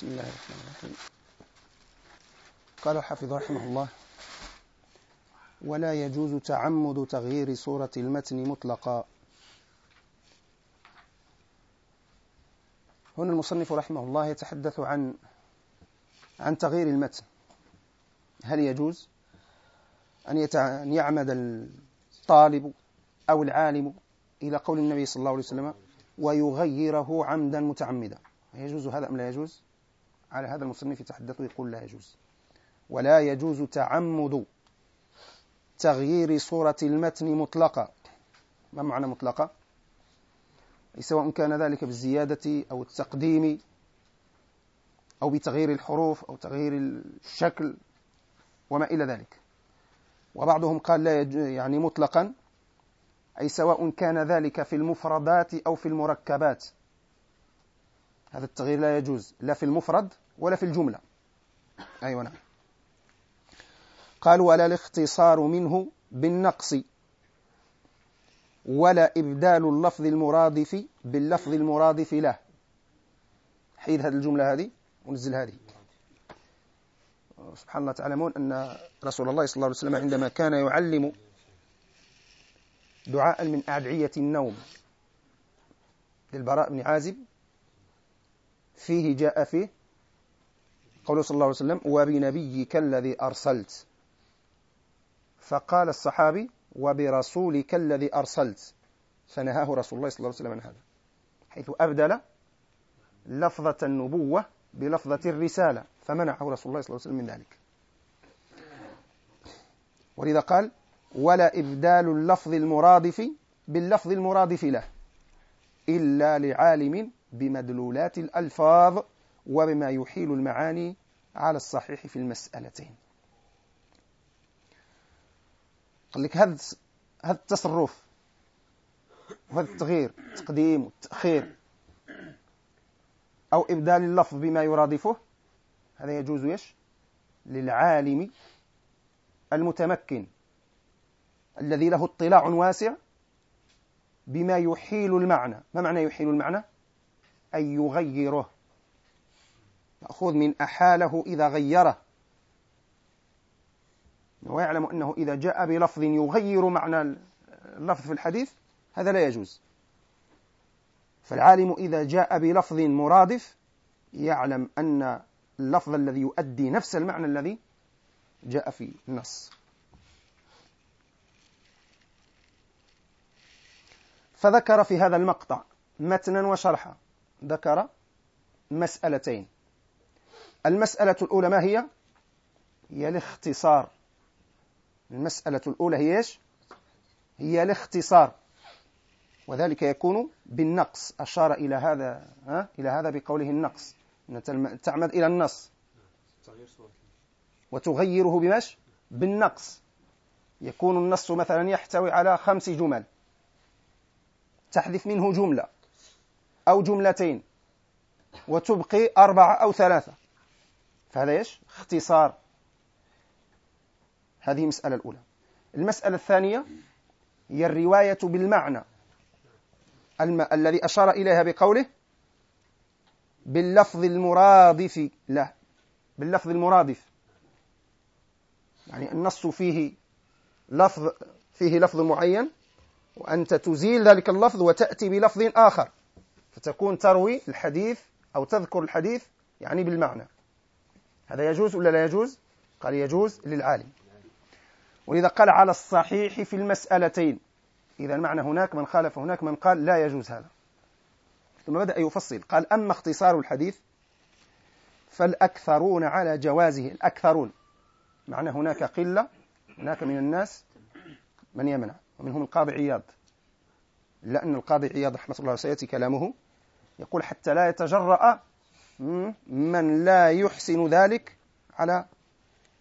بسم الله الرحمن الرحيم. قال الحافظ رحمه الله ولا يجوز تعمد تغيير صورة المتن مطلقا. هنا المصنف رحمه الله يتحدث عن عن تغيير المتن. هل يجوز أن يعمد الطالب أو العالم إلى قول النبي صلى الله عليه وسلم ويغيره عمدا متعمدا يجوز هذا أم لا يجوز؟ على هذا المصنف يتحدث يقول لا يجوز. ولا يجوز تعمد تغيير صورة المتن مطلقة. ما معنى مطلقة؟ سواء كان ذلك بالزيادة أو التقديم أو بتغيير الحروف أو تغيير الشكل وما إلى ذلك. وبعضهم قال لا يعني مطلقا أي سواء كان ذلك في المفردات أو في المركبات. هذا التغيير لا يجوز لا في المفرد ولا في الجملة. أيوة نعم. قال ولا الاختصار منه بالنقص ولا إبدال اللفظ المرادف باللفظ المرادف له حيد هذه الجملة هذه ونزل هذه. سبحان الله تعلمون أن رسول الله صلى الله عليه وسلم عندما كان يعلم دعاء من أدعية النوم للبراء بن عازب فيه جاء فيه قوله صلى الله عليه وسلم وبنبيك الذي أرسلت. فقال الصحابي وبرسولك الذي أرسلت. فنهاه رسول الله صلى الله عليه وسلم عن هذا حيث أبدل لفظة النبوة بلفظة الرسالة فمنعه رسول الله صلى الله عليه وسلم من ذلك. ولذا قال ولا إبدال اللفظ المرادف باللفظ المرادف له إلا لعالم بمدلولات الألفاظ وبما يحيل المعاني على الصحيح في المسألتين. قال لك هذا هذا التصرف وهذا التغيير التقديم والتأخير أو إبدال اللفظ بما يرادفه هذا يجوز يش للعالم المتمكن الذي له اطلاع واسع بما يحيل المعنى. ما معنى يحيل المعنى؟ أن يغيره. مأخوذ من أحاله إذا غيره. ويعلم أنه إذا جاء بلفظ يغير معنى اللفظ في الحديث هذا لا يجوز. فالعالم إذا جاء بلفظ مرادف يعلم أن اللفظ الذي يؤدي نفس المعنى الذي جاء في النص. فذكر في هذا المقطع متنا وشرحا ذكر مسألتين. المسألة الأولى ما هي؟ هي الاختصار. المسألة الأولى هي إيش؟ هي الاختصار. وذلك يكون بالنقص. أشار إلى هذا ها؟ إلى هذا بقوله النقص. تعمد إلى النص. وتغيره بمش؟ بالنقص. يكون النص مثلا يحتوي على خمس جمل. تحذف منه جملة. أو جملتين. وتبقي أربعة أو ثلاثة. فهذا إيش؟ اختصار. هذه المسألة الأولى. المسألة الثانية هي الرواية بالمعنى. الم... الذي أشار إليها بقوله باللفظ المرادف. له باللفظ المرادف. يعني النص فيه لفظ فيه لفظ معين وأنت تزيل ذلك اللفظ وتأتي بلفظ آخر. فتكون تروي الحديث أو تذكر الحديث يعني بالمعنى. هذا يجوز ولا لا يجوز؟ قال يجوز للعالم. ولذا قال على الصحيح في المسألتين. إذا المعنى هناك من خالف هناك من قال لا يجوز هذا. ثم بدأ يفصل. قال أما اختصار الحديث فالأكثرون على جوازه الأكثرون. معنى هناك قلة هناك من الناس من يمنع ومنهم القاضي عياض. لأن القاضي عياض رحمة الله سيأتي كلامه يقول حتى لا يتجرأ من لا يحسن ذلك على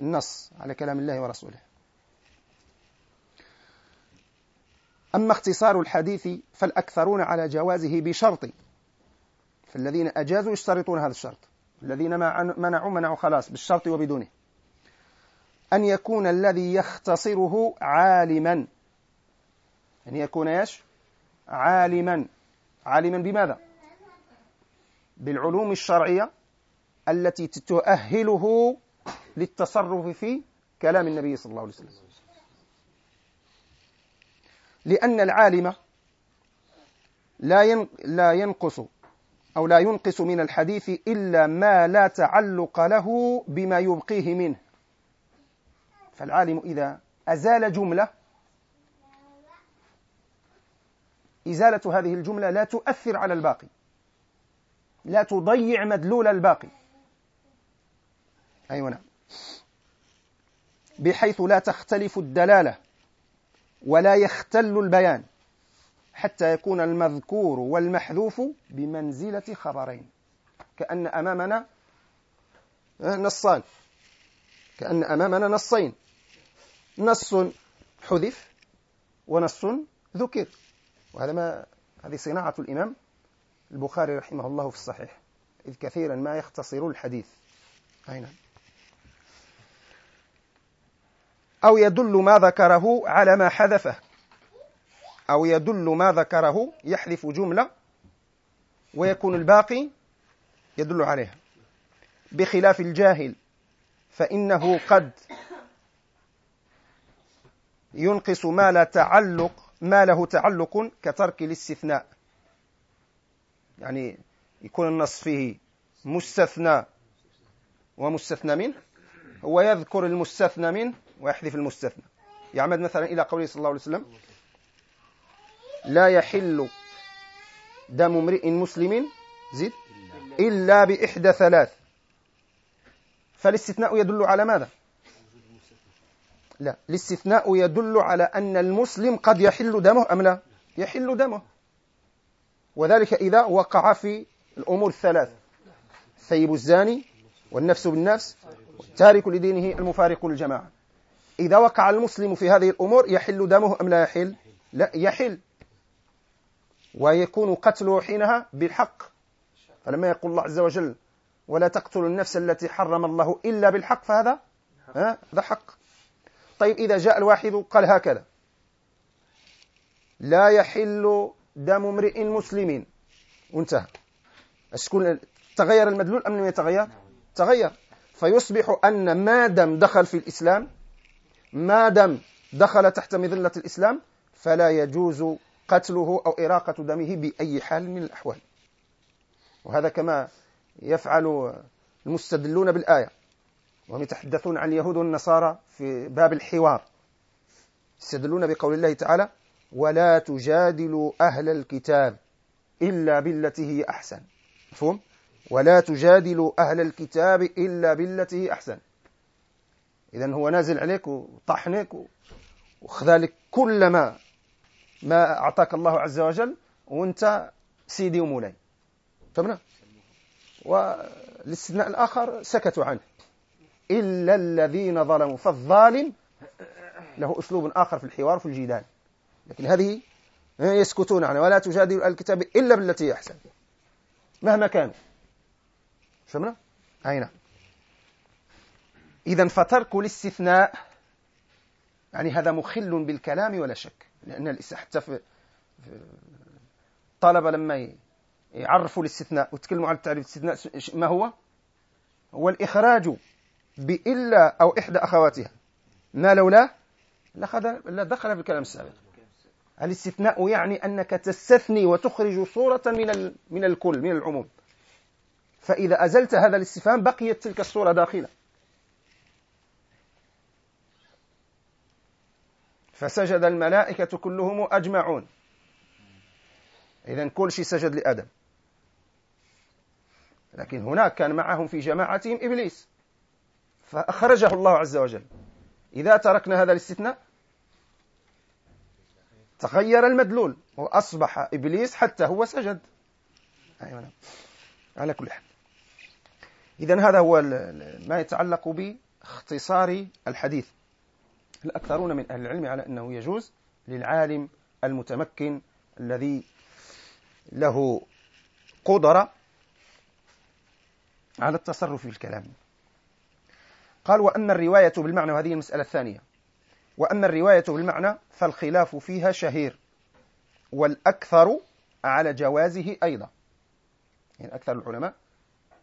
النص على كلام الله ورسوله. أما اختصار الحديث فالأكثرون على جوازه بشرط فالذين أجازوا يشترطون هذا الشرط الذين منعوا منعوا خلاص بالشرط وبدونه. أن يكون الذي يختصره عالما. أن يكون إيش؟ عالما. عالما بماذا؟ بالعلوم الشرعية التي تؤهله للتصرف في كلام النبي صلى الله عليه وسلم. لأن العالم لا لا ينقص أو لا ينقص من الحديث إلا ما لا تعلق له بما يبقيه منه. فالعالم إذا أزال جملة إزالة هذه الجملة لا تؤثر على الباقي. لا تضيع مدلول الباقي. أيوة نعم. بحيث لا تختلف الدلالة ولا يختل البيان حتى يكون المذكور والمحذوف بمنزلة خبرين. كأن أمامنا نصان. كأن أمامنا نصين. نص حذف ونص ذكر. وهذا ما هذه صناعة الإمام البخاري رحمه الله في الصحيح إذ كثيرا ما يختصر الحديث. أين نعم. أو يدل ما ذكره على ما حذفه. أو يدل ما ذكره يحذف جملة ويكون الباقي يدل عليها. بخلاف الجاهل فإنه قد ينقص ما لا تعلق ما له تعلق كترك الاستثناء. يعني يكون النص فيه مستثنى ومستثنى منه هو يذكر المستثنى منه ويحذف المستثنى. يعمد مثلا إلى قوله صلى الله عليه وسلم لا يحل دم امرئ مسلم زد إلا بإحدى ثلاث. فالاستثناء يدل على ماذا؟ لا الاستثناء يدل على أن المسلم قد يحل دمه أم لا؟ يحل دمه. وذلك إذا وقع في الأمور الثلاث الثيب الزاني والنفس بالنفس والتارك لدينه المفارق للجماعة. إذا وقع المسلم في هذه الأمور يحل دمه أم لا يحل؟ لا يحل. ويكون قتله حينها بالحق. فلما يقول الله عز وجل ولا تقتلوا النفس التي حرم الله إلا بالحق فهذا هذا حق. طيب إذا جاء الواحد قال هكذا. لا يحل دم امرئ مسلم. وانتهى شكون تغير المدلول أم لم يتغير؟ تغير. فيصبح أن ما دم دخل في الإسلام ما دم دخل تحت مظلة الإسلام فلا يجوز قتله أو إراقة دمه بأي حال من الأحوال. وهذا كما يفعل المستدلون بالآية. وهم يتحدثون عن اليهود والنصارى في باب الحوار. يستدلون بقول الله تعالى ولا تجادلوا أهل الكتاب إلا بالتي هي أحسن. مفهوم؟ ولا تجادلوا أهل الكتاب إلا بالتي هي أحسن. إذا هو نازل عليك وطحنك وخذلك كل ما ما أعطاك الله عز وجل وأنت سيدي ومولاي. فهمنا؟ والاستثناء الآخر سكتوا عنه. إلا الذين ظلموا. فالظالم له أسلوب آخر في الحوار في الجدال. لكن هذه يسكتون عنها ولا تجادل الكتاب إلا بالتي أحسن. مهما كان. فهمنا أي نعم. إذا فترك الاستثناء. يعني هذا مخل بالكلام ولا شك. لأن حتى في الطلبة لما يعرفوا الاستثناء وتكلموا عن التعريف الاستثناء ما هو؟ هو الإخراج بإلا أو إحدى أخواتها. ما لولا؟ لا دخل في الكلام السابق. الاستثناء يعني أنك تستثني وتخرج صورة من من الكل من العموم. فإذا أزلت هذا الاستفهام بقيت تلك الصورة داخلة. فسجد الملائكة كلهم أجمعون. إذا كل شيء سجد لآدم. لكن هناك كان معهم في جماعتهم إبليس. فأخرجه الله عز وجل. إذا تركنا هذا الاستثناء تغير المدلول وأصبح إبليس حتى هو سجد. أيوة. على كل حال. إذا هذا هو ما يتعلق باختصار الحديث. الأكثرون من أهل العلم على أنه يجوز للعالم المتمكن الذي له قدرة على التصرف في الكلام. قال وأما الرواية بالمعنى وهذه المسألة الثانية. وأما الرواية بالمعنى فالخلاف فيها شهير والأكثر على جوازه أيضا. يعني أكثر العلماء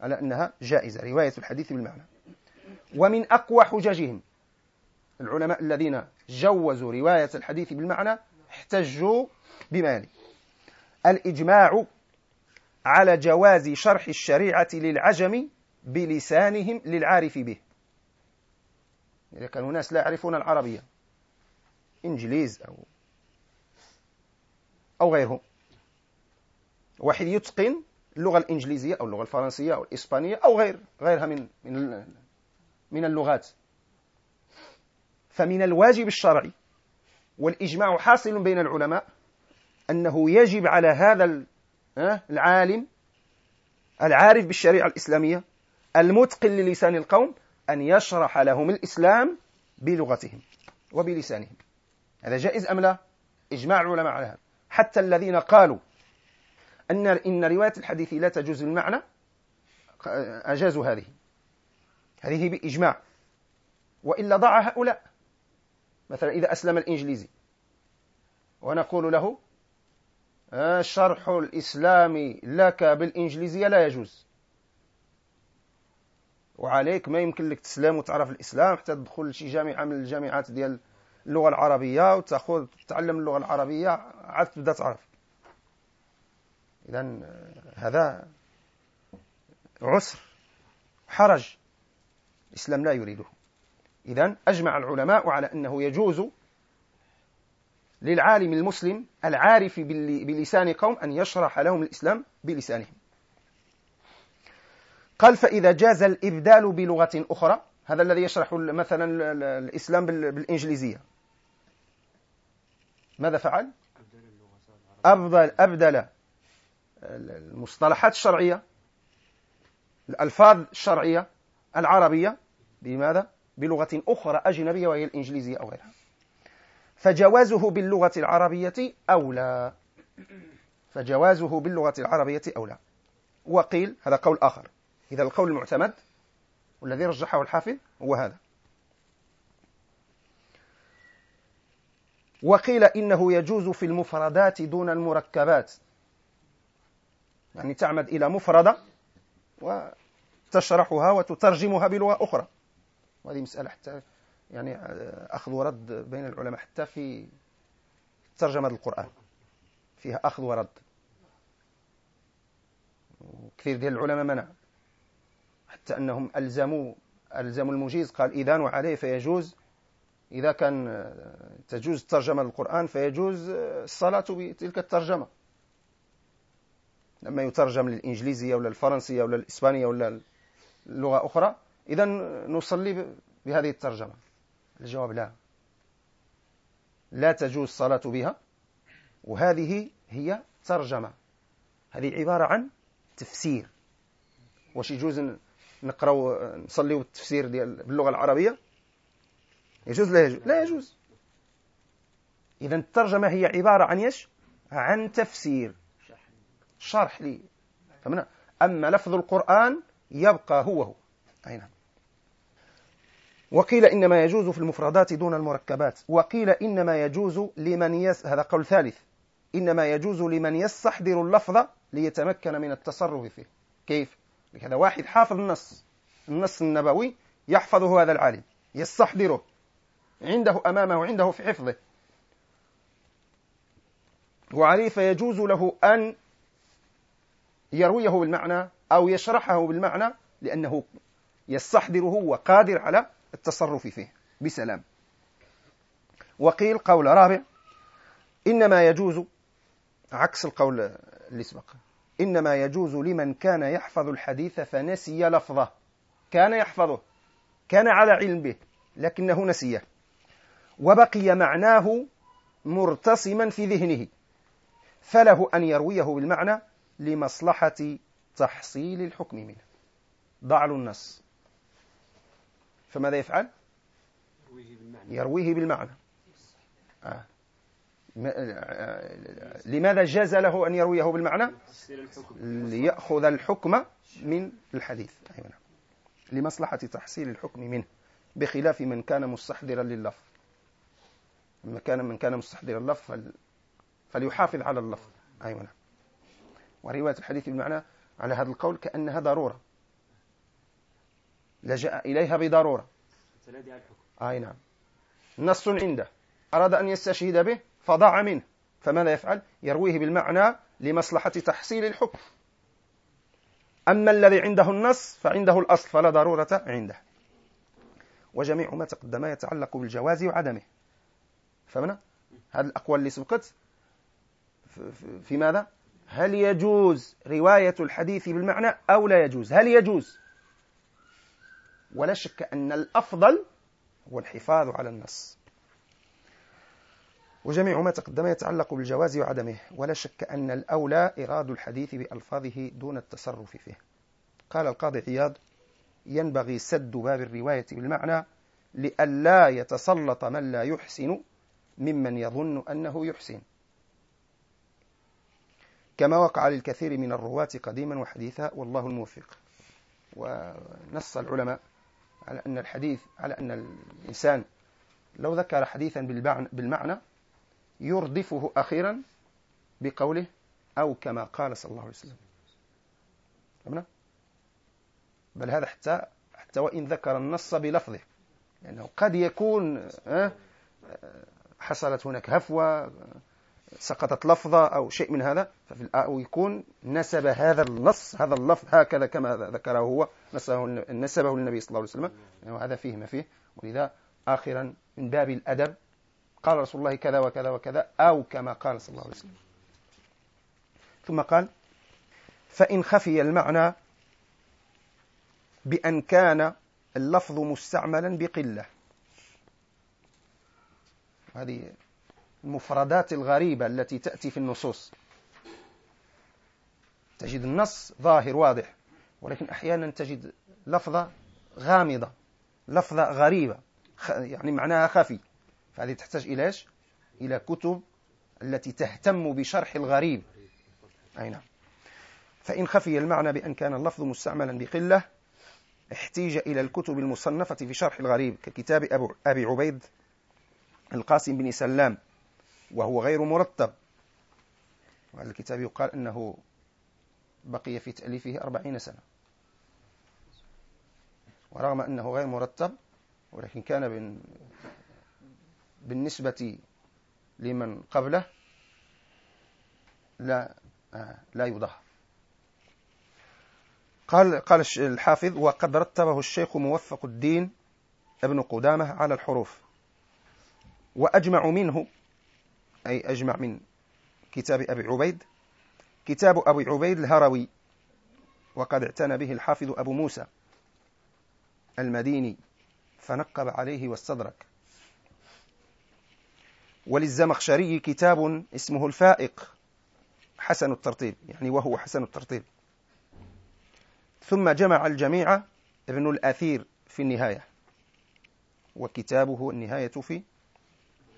على أنها جائزة رواية الحديث بالمعنى. ومن أقوى حججهم العلماء الذين جوزوا رواية الحديث بالمعنى احتجوا بما يلي. الإجماع على جواز شرح الشريعة للعجم بلسانهم للعارف به. إذا كانوا ناس لا يعرفون العربية إنجليز أو أو غيرهم. واحد يتقن اللغة الإنجليزية أو اللغة الفرنسية أو الإسبانية أو غير غيرها من من من اللغات. فمن الواجب الشرعي والإجماع حاصل بين العلماء أنه يجب على هذا العالم العارف بالشريعة الإسلامية المتقن للسان القوم أن يشرح لهم الإسلام بلغتهم وبلسانهم. هذا جائز أم لا؟ إجماع العلماء على هذا. حتى الذين قالوا أن إن رواية الحديث لا تجوز المعنى أجازوا هذه. هذه بإجماع. وإلا ضع هؤلاء. مثلا إذا أسلم الإنجليزي. ونقول له الشرح الإسلامي لك بالإنجليزية لا يجوز. وعليك ما يمكن لك تسلم وتعرف الإسلام حتى تدخل لشي جامعة من الجامعات ديال اللغة العربية وتأخذ تتعلم اللغة العربية عاد تبدأ تعرف. إذا هذا عسر حرج الإسلام لا يريده. إذا أجمع العلماء على أنه يجوز للعالم المسلم العارف بلسان قوم أن يشرح لهم الإسلام بلسانهم. قال فإذا جاز الإبدال بلغة أخرى هذا الذي يشرح مثلا الإسلام بالإنجليزية. ماذا فعل؟ أبدل, أبدل المصطلحات الشرعية الألفاظ الشرعية العربية بماذا؟ بلغة أخرى أجنبية وهي الإنجليزية أو غيرها. فجوازه باللغة العربية أولى. فجوازه باللغة العربية أولى. وقيل هذا قول آخر. إذا القول المعتمد والذي رجحه الحافظ هو هذا. وقيل إنه يجوز في المفردات دون المركبات. يعني تعمد إلى مفردة وتشرحها وتترجمها بلغة أخرى. وهذه مسألة حتى يعني أخذ ورد بين العلماء حتى في ترجمة القرآن. فيها أخذ ورد. كثير ديال العلماء منع. حتى أنهم ألزموا ألزموا المجيز قال إذا وعليه فيجوز إذا كان تجوز الترجمة للقرآن فيجوز الصلاة بتلك الترجمة. لما يترجم للإنجليزية ولا الفرنسية ولا الإسبانية ولا لغة أخرى إذا نصلي بهذه الترجمة. الجواب لا. لا تجوز الصلاة بها وهذه هي ترجمة. هذه عبارة عن تفسير. واش يجوز نقراو نصليو التفسير ديال باللغة العربية. يجوز؟ لا يجوز. لا يجوز. إذا الترجمة هي عبارة عن يش عن تفسير. شرح لي. فمن أما لفظ القرآن يبقى هو هو. أي نعم. وقيل إنما يجوز في المفردات دون المركبات. وقيل إنما يجوز لمن يس هذا قول ثالث. إنما يجوز لمن يستحضر اللفظ ليتمكن من التصرف فيه. كيف؟ هذا واحد حافظ النص النص النبوي يحفظه هذا العالم يستحضره عنده أمامه عنده في حفظه. وعليه فيجوز له أن يرويه بالمعنى أو يشرحه بالمعنى لأنه يستحضره وقادر على التصرف فيه. بسلام. وقيل قول رابع إنما يجوز عكس القول اللي سبق إنما يجوز لمن كان يحفظ الحديث فنسي لفظه. كان يحفظه كان على علم به لكنه نسيه. وبقي معناه مرتسما في ذهنه. فله أن يرويه بالمعنى لمصلحة تحصيل الحكم منه. ضعل النص. فماذا يفعل؟ يرويه بالمعنى. آه. لماذا جاز له أن يرويه بالمعنى؟ ليأخذ الحكم من الحديث. أيوة. لمصلحة تحصيل الحكم منه بخلاف من كان مستحضرا لللفظ. من كان من كان مستحضرا اللفظ فليحافظ على اللفظ. أيوة ورواية الحديث بالمعنى على هذا القول كأنها ضرورة. لجأ إليها بضرورة. أي نعم. نص عنده. أراد أن يستشهد به؟ فضاع منه فماذا يفعل؟ يرويه بالمعنى لمصلحة تحصيل الحكم. أما الذي عنده النص فعنده الأصل فلا ضرورة عنده. وجميع ما تقدم يتعلق بالجواز وعدمه. فهمنا؟ هذه الأقوال اللي سبقت. في ماذا؟ هل يجوز رواية الحديث بالمعنى أو لا يجوز؟ هل يجوز؟ ولا شك أن الأفضل هو الحفاظ على النص. وجميع ما تقدم يتعلق بالجواز وعدمه. ولا شك أن الأولى إراد الحديث بألفاظه دون التصرف فيه. قال القاضي عياض ينبغي سد باب الرواية بالمعنى لئلا يتسلط من لا يحسن ممن يظن أنه يحسن. كما وقع للكثير من الرواة قديما وحديثا والله الموفق. ونص العلماء على أن الحديث على أن الإنسان لو ذكر حديثا بالمعنى يردفه أخيرا بقوله أو كما قال صلى الله عليه وسلم. فهمنا؟ بل هذا حتى حتى وإن ذكر النص بلفظه. لأنه قد يكون حصلت هناك هفوة سقطت لفظة أو شيء من هذا أو يكون نسب هذا النص هذا اللفظ هكذا كما ذكره هو نسبه, للنبي صلى الله عليه وسلم. يعني وهذا فيه ما فيه. ولذا آخرا من باب الأدب قال رسول الله كذا وكذا وكذا أو كما قال صلى الله عليه وسلم. ثم قال فإن خفي المعنى بأن كان اللفظ مستعملا بقلة. هذه المفردات الغريبة التي تأتي في النصوص. تجد النص ظاهر واضح ولكن أحيانا تجد لفظة غامضة لفظة غريبة يعني معناها خفي. فهذه تحتاج إلى إيش؟ إلى كتب التي تهتم بشرح الغريب. أي نعم. فإن خفي المعنى بأن كان اللفظ مستعملا بقلة احتيج إلى الكتب المصنفة في شرح الغريب ككتاب أبي عبيد القاسم بن سلام وهو غير مرتب. وهذا الكتاب يقال أنه بقي في تأليفه أربعين سنة. ورغم أنه غير مرتب ولكن كان بالنسبة لمن قبله لا لا يضاهى قال قال الحافظ وقد رتبه الشيخ موفق الدين ابن قدامة على الحروف. وأجمع منه أي أجمع من كتاب أبي عبيد كتاب أبي عبيد الهروي وقد اعتنى به الحافظ أبو موسى المديني فنقب عليه واستدرك. وللزمخشري كتاب اسمه الفائق حسن الترتيب يعني وهو حسن الترتيب ثم جمع الجميع ابن الأثير في النهاية وكتابه النهاية في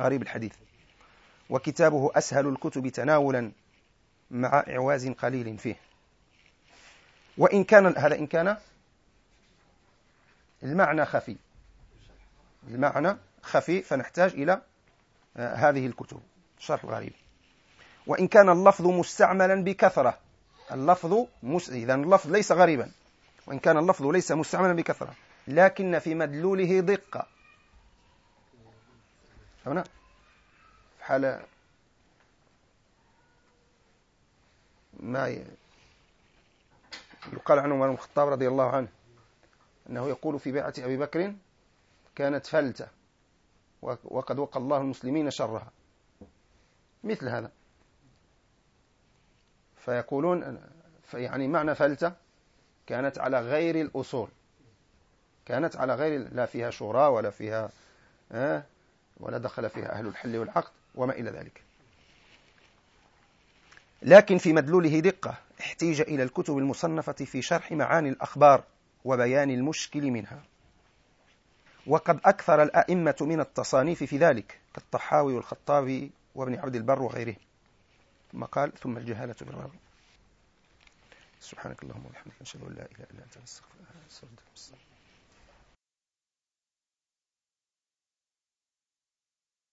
غريب الحديث. وكتابه أسهل الكتب تناولا مع إعواز قليل فيه. وإن كان هذا إن كان المعنى خفي. المعنى خفي فنحتاج إلى هذه الكتب. شرح الغريب وإن كان اللفظ مستعملا بكثرة. اللفظ مس... إذا اللفظ ليس غريبا. وإن كان اللفظ ليس مستعملا بكثرة. لكن في مدلوله دقة هنا حال ما يقال عنه عمر الخطاب رضي الله عنه أنه يقول في بيعة أبي بكر كانت فلتة. وقد وقى الله المسلمين شرها. مثل هذا. فيقولون يعني معنى فلتة كانت على غير الأصول. كانت على غير لا فيها شورى ولا فيها آه ولا دخل فيها أهل الحل والعقد وما إلى ذلك. لكن في مدلوله دقة احتيج إلى الكتب المصنفة في شرح معاني الأخبار وبيان المشكل منها. وقد أكثر الأئمة من التصانيف في ذلك كالطحاوي والخطابي وابن عبد البر وغيره. ثم قال ثم الجهالة بالراوي سبحانك اللهم وبحمدك نشهد أن لا إله إلا أنت نستغفرك